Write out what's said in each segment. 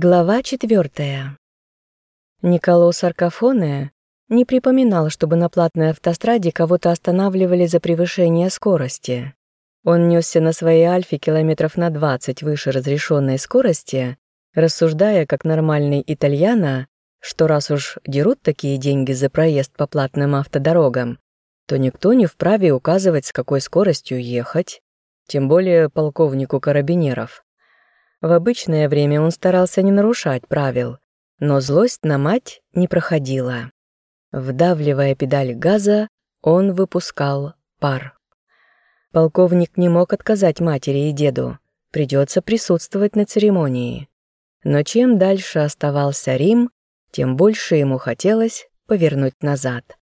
Глава четвертая. Николо Саркофоне не припоминал, чтобы на платной автостраде кого-то останавливали за превышение скорости. Он несся на своей Альфе километров на 20 выше разрешенной скорости, рассуждая как нормальный итальяна, что раз уж дерут такие деньги за проезд по платным автодорогам, то никто не вправе указывать, с какой скоростью ехать, тем более полковнику карабинеров. В обычное время он старался не нарушать правил, но злость на мать не проходила. Вдавливая педаль газа, он выпускал пар. Полковник не мог отказать матери и деду, придется присутствовать на церемонии. Но чем дальше оставался Рим, тем больше ему хотелось повернуть назад.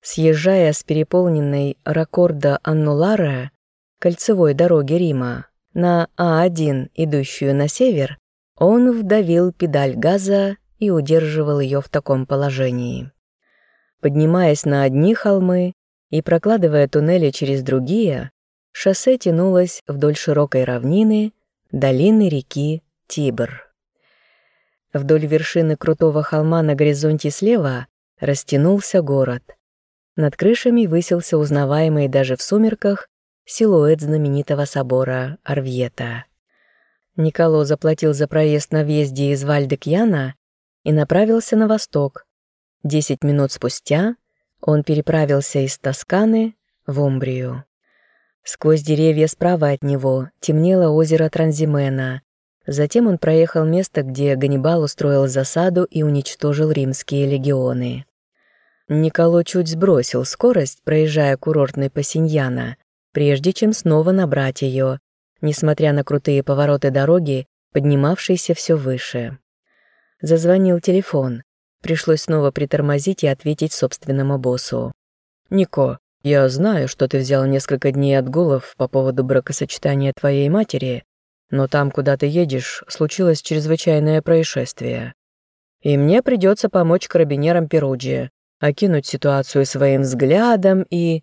Съезжая с переполненной Ракорда Аннулара, кольцевой дороги Рима, на А1, идущую на север, он вдавил педаль газа и удерживал ее в таком положении. Поднимаясь на одни холмы и прокладывая туннели через другие, шоссе тянулось вдоль широкой равнины, долины реки Тибр. Вдоль вершины крутого холма на горизонте слева растянулся город. Над крышами высился узнаваемый даже в сумерках силуэт знаменитого собора Арвьета. Николо заплатил за проезд на въезде из Вальдекьяна и направился на восток. Десять минут спустя он переправился из Тосканы в Умбрию. Сквозь деревья справа от него темнело озеро Транзимена. Затем он проехал место, где Ганнибал устроил засаду и уничтожил римские легионы. Николо чуть сбросил скорость, проезжая курортный Пассиньяна, прежде чем снова набрать ее, несмотря на крутые повороты дороги, поднимавшиеся все выше. Зазвонил телефон. Пришлось снова притормозить и ответить собственному боссу. «Нико, я знаю, что ты взял несколько дней отгулов по поводу бракосочетания твоей матери, но там, куда ты едешь, случилось чрезвычайное происшествие. И мне придется помочь карабинерам Перуджи, окинуть ситуацию своим взглядом и...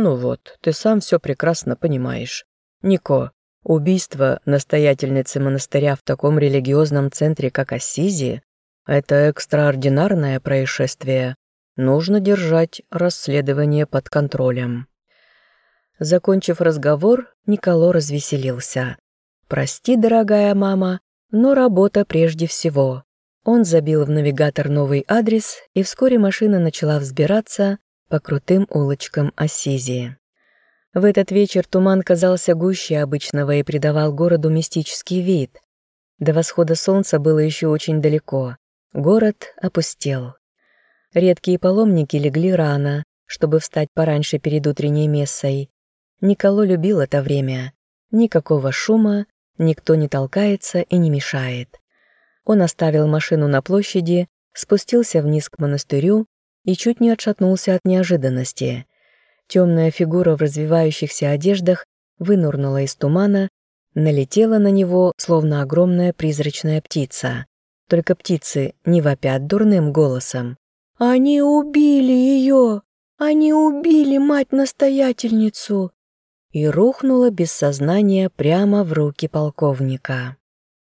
Ну вот, ты сам все прекрасно понимаешь. Нико, убийство настоятельницы монастыря в таком религиозном центре, как Ассизи, это экстраординарное происшествие. Нужно держать расследование под контролем. Закончив разговор, Николо развеселился. «Прости, дорогая мама, но работа прежде всего». Он забил в навигатор новый адрес, и вскоре машина начала взбираться по крутым улочкам Ассизии. В этот вечер туман казался гуще обычного и придавал городу мистический вид. До восхода солнца было еще очень далеко. Город опустел. Редкие паломники легли рано, чтобы встать пораньше перед утренней мессой. Николо любил это время. Никакого шума, никто не толкается и не мешает. Он оставил машину на площади, спустился вниз к монастырю и чуть не отшатнулся от неожиданности. Темная фигура в развивающихся одеждах вынурнула из тумана, налетела на него, словно огромная призрачная птица. Только птицы не вопят дурным голосом. «Они убили ее! Они убили мать-настоятельницу!» И рухнула без сознания прямо в руки полковника.